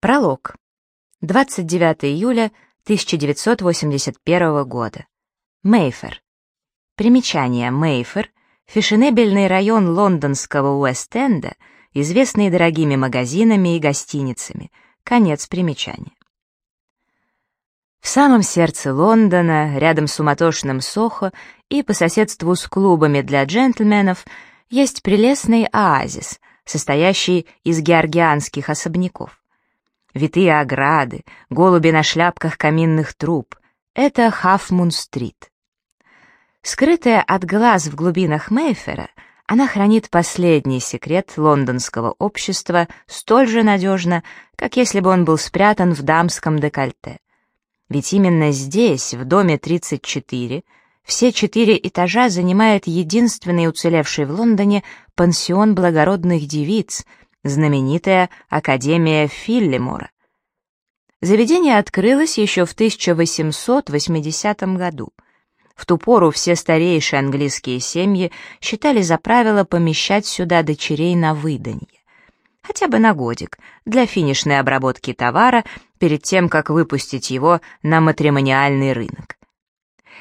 Пролог. 29 июля 1981 года. Мейфер. Примечание Мейфер — фешенебельный район лондонского Уэст-Энда, известный дорогими магазинами и гостиницами. Конец примечания. В самом сердце Лондона, рядом с суматошным Сохо и по соседству с клубами для джентльменов, есть прелестный оазис, состоящий из георгианских особняков. Витые ограды, голуби на шляпках каминных труб — это Хафмун-стрит. Скрытая от глаз в глубинах Мейфера, она хранит последний секрет лондонского общества столь же надежно, как если бы он был спрятан в дамском декольте. Ведь именно здесь, в доме 34, все четыре этажа занимает единственный уцелевший в Лондоне пансион благородных девиц — знаменитая Академия Филлимора. Заведение открылось еще в 1880 году. В ту пору все старейшие английские семьи считали за правило помещать сюда дочерей на выданье. Хотя бы на годик, для финишной обработки товара, перед тем, как выпустить его на матримониальный рынок.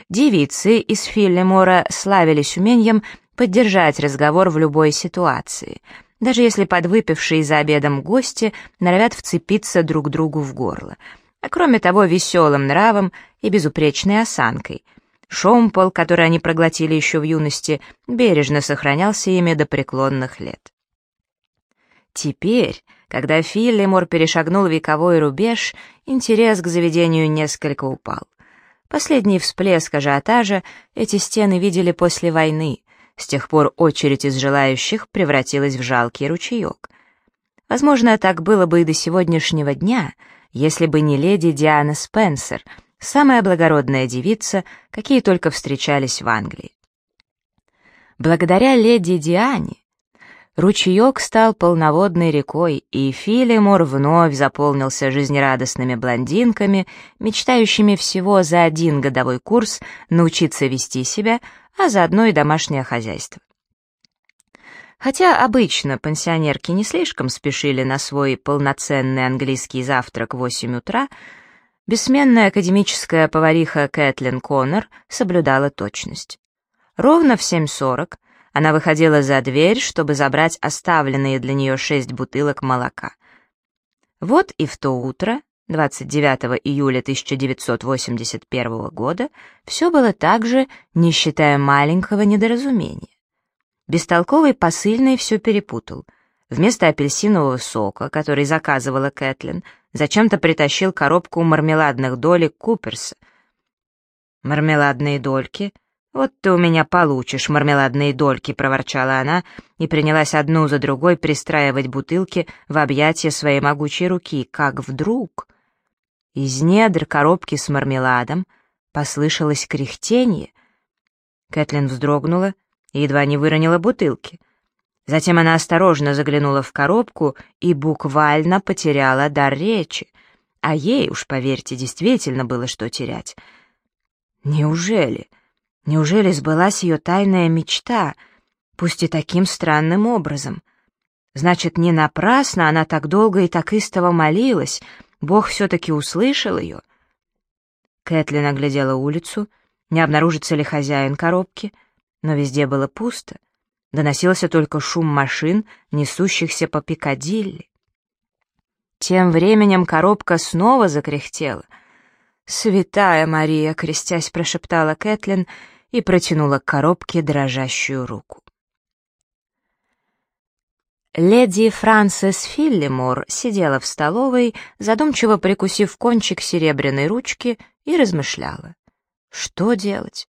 Девицы из Филлимора славились умением поддержать разговор в любой ситуации — даже если подвыпившие за обедом гости норовят вцепиться друг другу в горло. А кроме того, веселым нравом и безупречной осанкой. Шомпол, который они проглотили еще в юности, бережно сохранялся ими до преклонных лет. Теперь, когда Филлимор перешагнул вековой рубеж, интерес к заведению несколько упал. Последний всплеск ажиотажа эти стены видели после войны, с тех пор очередь из желающих превратилась в жалкий ручеек. Возможно, так было бы и до сегодняшнего дня, если бы не леди Диана Спенсер, самая благородная девица, какие только встречались в Англии. Благодаря леди Диане ручеек стал полноводной рекой, и Филимор вновь заполнился жизнерадостными блондинками, мечтающими всего за один годовой курс научиться вести себя, а заодно и домашнее хозяйство. Хотя обычно пенсионерки не слишком спешили на свой полноценный английский завтрак в 8 утра, бессменная академическая повариха Кэтлин Коннор соблюдала точность. Ровно в 7.40 она выходила за дверь, чтобы забрать оставленные для нее шесть бутылок молока. Вот и в то утро 29 июля 1981 года все было так же, не считая маленького недоразумения. Бестолковый посыльный все перепутал. Вместо апельсинового сока, который заказывала Кэтлин, зачем-то притащил коробку мармеладных долек Куперса. «Мармеладные дольки? Вот ты у меня получишь мармеладные дольки», — проворчала она и принялась одну за другой пристраивать бутылки в объятия своей могучей руки, как вдруг... Из недр коробки с мармеладом послышалось кряхтение. Кэтлин вздрогнула и едва не выронила бутылки. Затем она осторожно заглянула в коробку и буквально потеряла дар речи. А ей, уж поверьте, действительно было что терять. Неужели? Неужели сбылась ее тайная мечта, пусть и таким странным образом? Значит, не напрасно она так долго и так истово молилась — Бог все-таки услышал ее. Кэтлин оглядела улицу, не обнаружится ли хозяин коробки, но везде было пусто. Доносился только шум машин, несущихся по Пикадилли. Тем временем коробка снова закряхтела. «Святая Мария!» — крестясь, прошептала Кэтлин и протянула к коробке дрожащую руку. Леди Франсис Филлимор сидела в столовой, задумчиво прикусив кончик серебряной ручки, и размышляла. Что делать?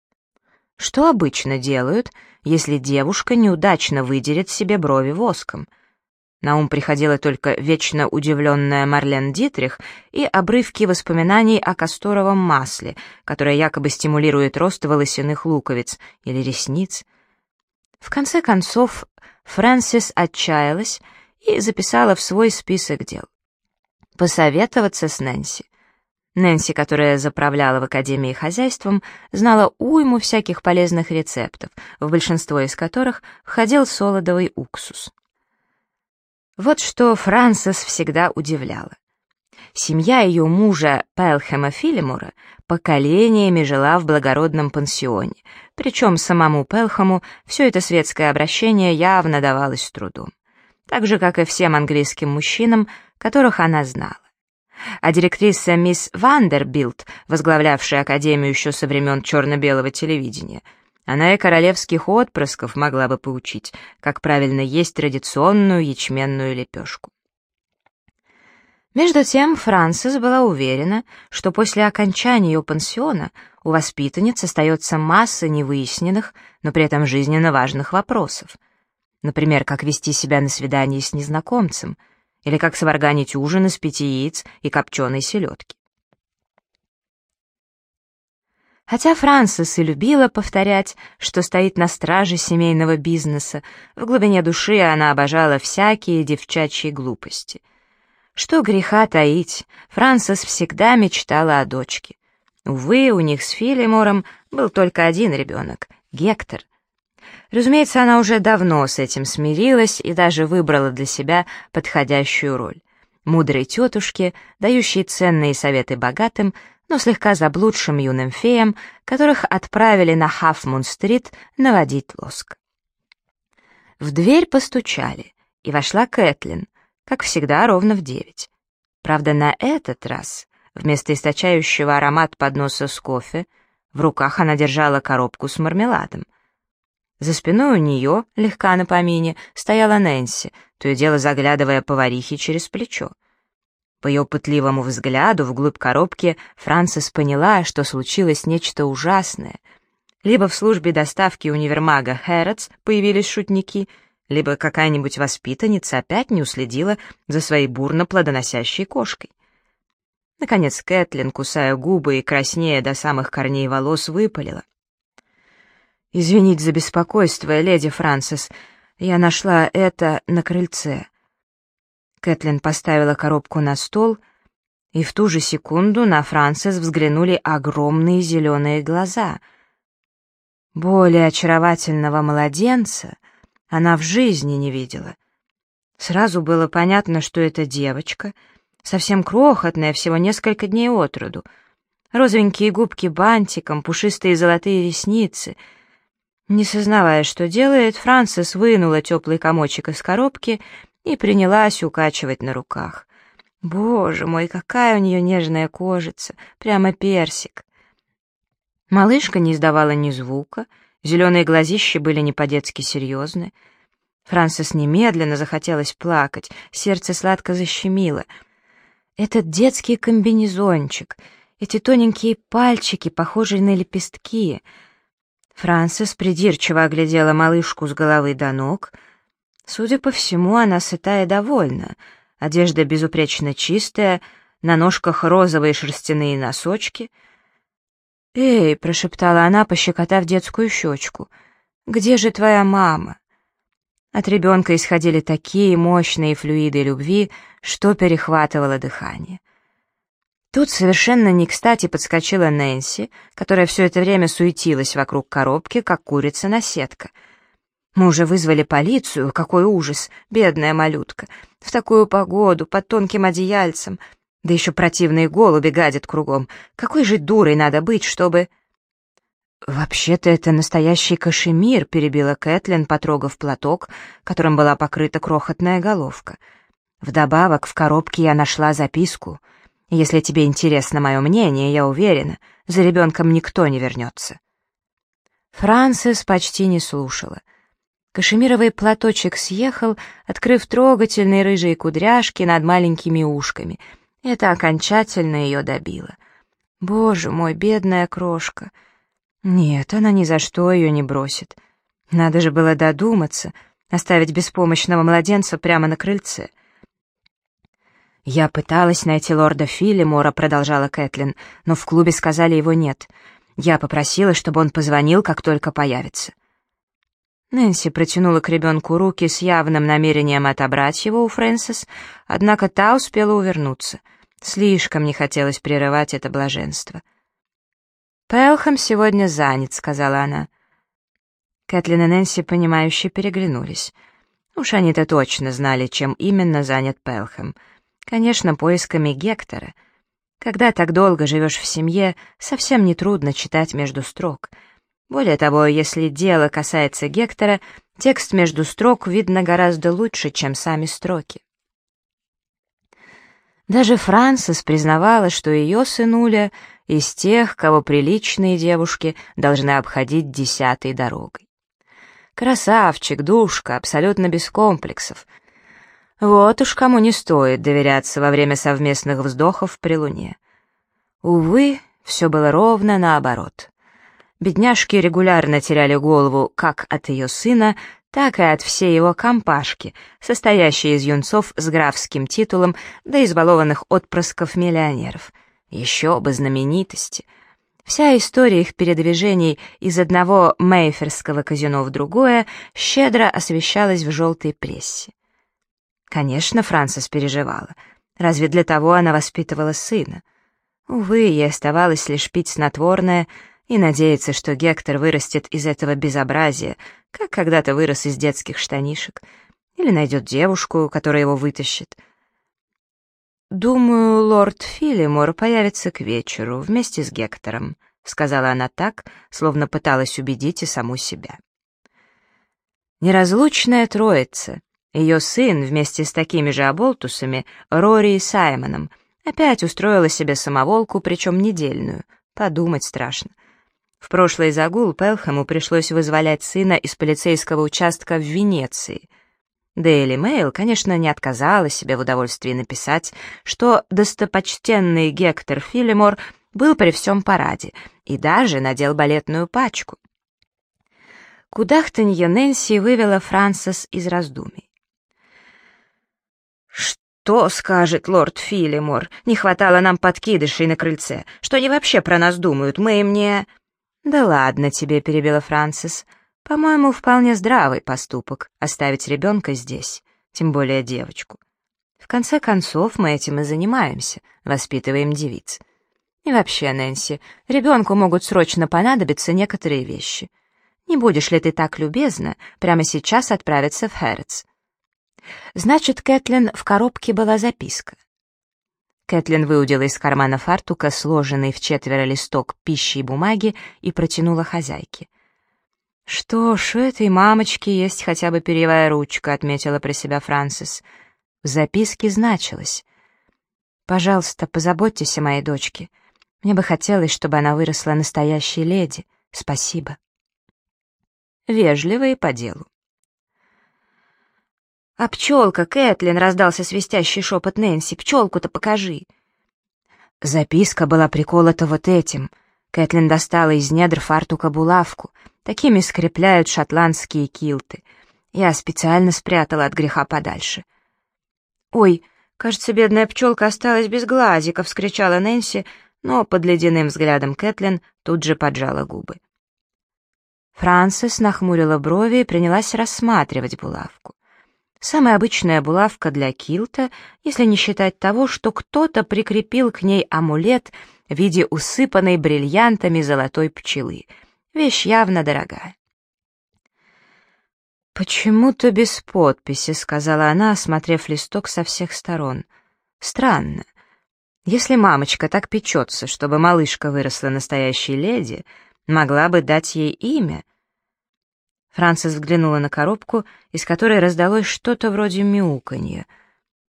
Что обычно делают, если девушка неудачно выдерет себе брови воском? На ум приходила только вечно удивленная Марлен Дитрих и обрывки воспоминаний о касторовом масле, которое якобы стимулирует рост волосяных луковиц или ресниц. В конце концов, Фрэнсис отчаялась и записала в свой список дел. Посоветоваться с Нэнси. Нэнси, которая заправляла в Академии хозяйством, знала уйму всяких полезных рецептов, в большинство из которых входил солодовый уксус. Вот что Франсис всегда удивляло. семья ее мужа Пелхема Филимора поколениями жила в благородном пансионе, причем самому Пелхему все это светское обращение явно давалось с трудом, так же, как и всем английским мужчинам, которых она знала. А директриса мисс Вандербилд, возглавлявшая Академию еще со времен черно-белого телевидения, она и королевских отпрысков могла бы поучить, как правильно есть традиционную ячменную лепешку. Между тем Франсис была уверена, что после окончания ее пансиона у воспитанниц остается масса невыясненных, но при этом жизненно важных вопросов. Например, как вести себя на свидании с незнакомцем, или как сварганить ужин из пяти яиц и копченой селедки. Хотя Франсис и любила повторять, что стоит на страже семейного бизнеса, в глубине души она обожала всякие девчачьи глупости — что греха таить, Франсис всегда мечтала о дочке. Увы, у них с Филимором был только один ребенок — Гектор. Разумеется, она уже давно с этим смирилась и даже выбрала для себя подходящую роль. Мудрой тетушки, дающей ценные советы богатым, но слегка заблудшим юным феям, которых отправили на Хафмун-стрит наводить лоск. В дверь постучали, и вошла Кэтлин, как всегда, ровно в девять. Правда, на этот раз, вместо источающего аромат подноса с кофе, в руках она держала коробку с мармеладом. За спиной у нее, легка на помине, стояла Нэнси, то и дело заглядывая поварихе через плечо. По ее пытливому взгляду вглубь коробки Франсис поняла, что случилось нечто ужасное. Либо в службе доставки универмага Хэротс появились шутники — либо какая-нибудь воспитанница опять не уследила за своей бурно плодоносящей кошкой. Наконец Кэтлин, кусая губы и краснея до самых корней волос, выпалила. «Извините за беспокойство, леди Франсис, я нашла это на крыльце». Кэтлин поставила коробку на стол, и в ту же секунду на Франсис взглянули огромные зеленые глаза. Более очаровательного младенца она в жизни не видела. Сразу было понятно, что это девочка, совсем крохотная, всего несколько дней от роду. Розовенькие губки бантиком, пушистые золотые ресницы. Не сознавая, что делает, Франсис вынула теплый комочек из коробки и принялась укачивать на руках. Боже мой, какая у нее нежная кожица, прямо персик. Малышка не издавала ни звука, Зеленые глазища были не по-детски серьезны. Франсис немедленно захотелось плакать, сердце сладко защемило. Этот детский комбинезончик, эти тоненькие пальчики, похожие на лепестки. Франсис придирчиво оглядела малышку с головы до ног. Судя по всему, она сытая довольна. Одежда безупречно чистая, на ножках розовые шерстяные носочки — «Эй!» — прошептала она, пощекотав детскую щечку. «Где же твоя мама?» От ребенка исходили такие мощные флюиды любви, что перехватывало дыхание. Тут совершенно не кстати подскочила Нэнси, которая все это время суетилась вокруг коробки, как курица-наседка. Мы уже вызвали полицию, какой ужас, бедная малютка. В такую погоду, под тонким одеяльцем, да еще противные голуби гадят кругом. Какой же дурой надо быть, чтобы...» «Вообще-то это настоящий кашемир», — перебила Кэтлин, потрогав платок, которым была покрыта крохотная головка. «Вдобавок в коробке я нашла записку. Если тебе интересно мое мнение, я уверена, за ребенком никто не вернется». Франсис почти не слушала. Кашемировый платочек съехал, открыв трогательные рыжие кудряшки над маленькими ушками — это окончательно ее добило. Боже мой, бедная крошка. Нет, она ни за что ее не бросит. Надо же было додуматься, оставить беспомощного младенца прямо на крыльце. «Я пыталась найти лорда Филимора», — продолжала Кэтлин, «но в клубе сказали его нет. Я попросила, чтобы он позвонил, как только появится». Нэнси протянула к ребенку руки с явным намерением отобрать его у Фрэнсис, однако та успела увернуться — Слишком не хотелось прерывать это блаженство. «Пелхэм сегодня занят», — сказала она. Кэтлин и Нэнси, понимающе переглянулись. Уж они-то точно знали, чем именно занят Пелхэм. Конечно, поисками Гектора. Когда так долго живешь в семье, совсем нетрудно читать между строк. Более того, если дело касается Гектора, текст между строк видно гораздо лучше, чем сами строки. Даже Франсис признавала, что ее сынуля из тех, кого приличные девушки должны обходить десятой дорогой. Красавчик, душка, абсолютно без комплексов. Вот уж кому не стоит доверяться во время совместных вздохов при луне. Увы, все было ровно наоборот. Бедняжки регулярно теряли голову как от ее сына, так и от всей его компашки, состоящей из юнцов с графским титулом да избалованных отпрысков-миллионеров. Еще бы знаменитости. Вся история их передвижений из одного мейферского казино в другое щедро освещалась в желтой прессе. Конечно, Франсис переживала. Разве для того она воспитывала сына? Увы, ей оставалось лишь пить снотворное — и надеяться, что Гектор вырастет из этого безобразия, как когда-то вырос из детских штанишек, или найдет девушку, которая его вытащит. «Думаю, лорд Филимор появится к вечеру вместе с Гектором», — сказала она так, словно пыталась убедить и саму себя. Неразлучная троица, ее сын вместе с такими же оболтусами, Рори и Саймоном, опять устроила себе самоволку, причем недельную. Подумать страшно. В прошлый загул Пелхэму пришлось вызволять сына из полицейского участка в Венеции. Дейли Мэйл, конечно, не отказала себе в удовольствии написать, что достопочтенный Гектор Филимор был при всем параде и даже надел балетную пачку. Кудахтанье Нэнси вывела Франсис из раздумий. «Что скажет лорд Филимор? Не хватало нам подкидышей на крыльце. Что они вообще про нас думают? Мы им не...» «Да ладно тебе», — перебила Франсис. «По-моему, вполне здравый поступок — оставить ребенка здесь, тем более девочку. В конце концов, мы этим и занимаемся, воспитываем девиц. И вообще, Нэнси, ребенку могут срочно понадобиться некоторые вещи. Не будешь ли ты так любезна прямо сейчас отправиться в Хэротс?» Значит, Кэтлин, в коробке была записка. Кэтлин выудила из кармана фартука сложенный в четверо листок пищи и бумаги и протянула хозяйке. «Что ж, у этой мамочки есть хотя бы перьевая ручка», — отметила про себя Франсис. В записке значилось. «Пожалуйста, позаботьтесь о моей дочке. Мне бы хотелось, чтобы она выросла настоящей леди. Спасибо». Вежливо и по делу. «А пчелка, Кэтлин!» — раздался свистящий шепот Нэнси. «Пчелку-то покажи!» Записка была приколота вот этим. Кэтлин достала из недр фартука булавку. Такими скрепляют шотландские килты. Я специально спрятала от греха подальше. «Ой, кажется, бедная пчелка осталась без глазиков!» — вскричала Нэнси, но под ледяным взглядом Кэтлин тут же поджала губы. Франсис нахмурила брови и принялась рассматривать булавку. Самая обычная булавка для килта, если не считать того, что кто-то прикрепил к ней амулет в виде усыпанной бриллиантами золотой пчелы. Вещь явно дорогая. «Почему-то без подписи», — сказала она, осмотрев листок со всех сторон. «Странно. Если мамочка так печется, чтобы малышка выросла настоящей леди, могла бы дать ей имя, Франсис взглянула на коробку, из которой раздалось что-то вроде мяуканья.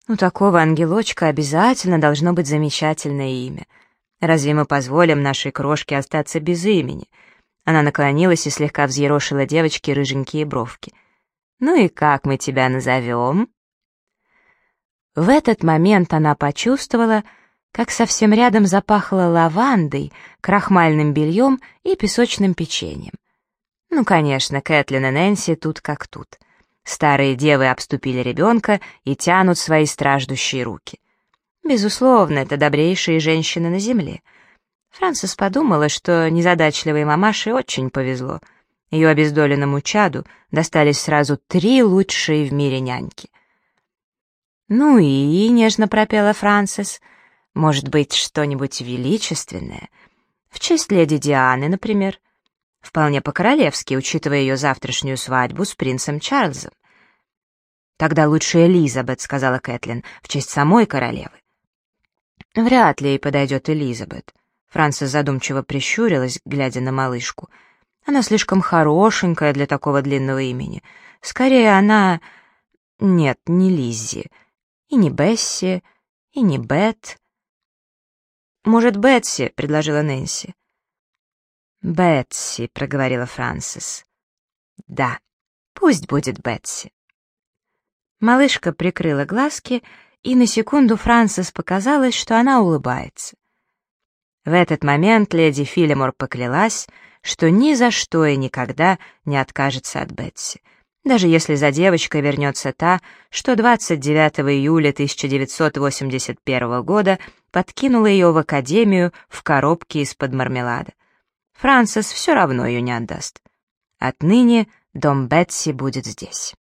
У такого ангелочка обязательно должно быть замечательное имя. Разве мы позволим нашей крошке остаться без имени? Она наклонилась и слегка взъерошила девочке рыженькие бровки. «Ну и как мы тебя назовем?» В этот момент она почувствовала, как совсем рядом запахло лавандой, крахмальным бельем и песочным печеньем. Ну, конечно, Кэтлин и Нэнси тут как тут. Старые девы обступили ребенка и тянут свои страждущие руки. Безусловно, это добрейшие женщины на земле. Франсис подумала, что незадачливой мамаше очень повезло. Ее обездоленному чаду достались сразу три лучшие в мире няньки. «Ну и», — нежно пропела Франсис, — «может быть, что-нибудь величественное? В честь леди Дианы, например?» Вполне по-королевски, учитывая ее завтрашнюю свадьбу с принцем Чарльзом. «Тогда лучше Элизабет», — сказала Кэтлин, — «в честь самой королевы». «Вряд ли ей подойдет Элизабет». Франсис задумчиво прищурилась, глядя на малышку. «Она слишком хорошенькая для такого длинного имени. Скорее, она... Нет, не Лиззи. И не Бесси, и не Бет. «Может, Бетси?» — предложила Нэнси. «Бетси», — проговорила Франсис. «Да, пусть будет Бетси». Малышка прикрыла глазки, и на секунду Франсис показалось, что она улыбается. В этот момент леди Филимор поклялась, что ни за что и никогда не откажется от Бетси, даже если за девочкой вернется та, что 29 июля 1981 года подкинула ее в академию в коробке из-под мармелада. Франсис все равно ее не отдаст. Отныне дом Бетси будет здесь.